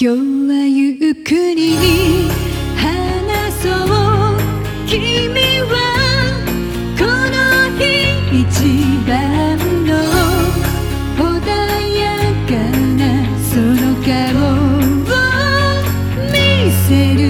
今日はゆっくり話そう君はこの日一番の穏やかなその顔を見せる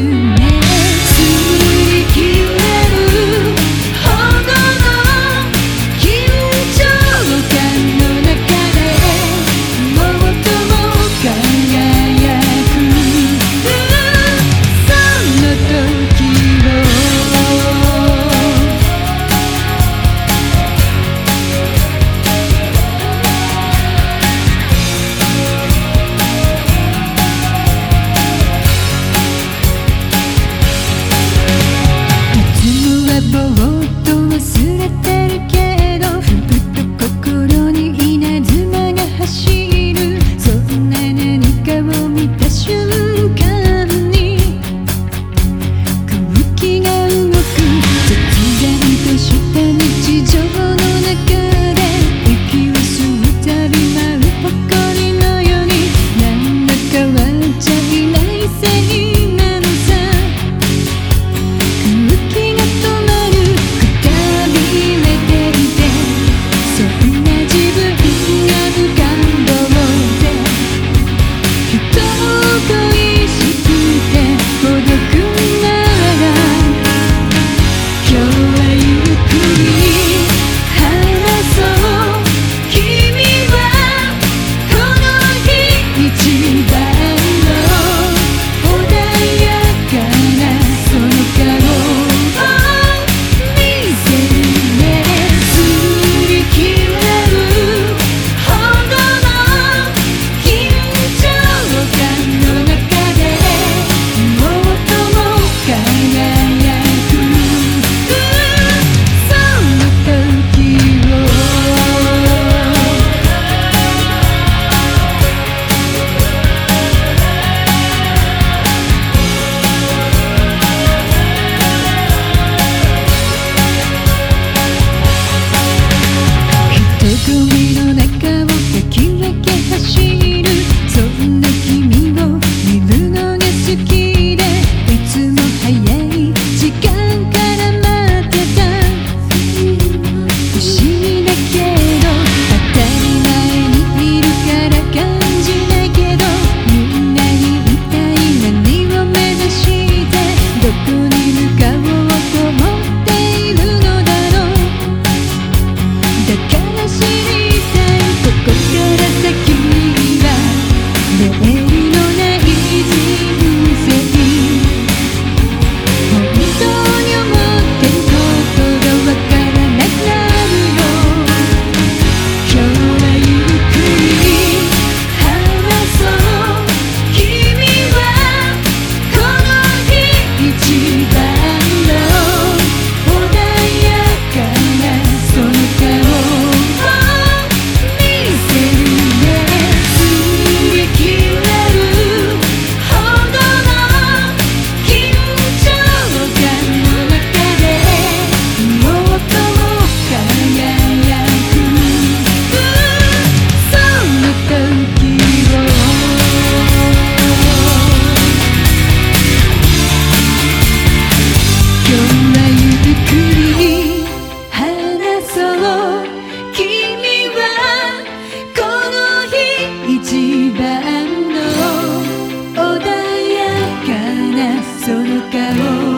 you.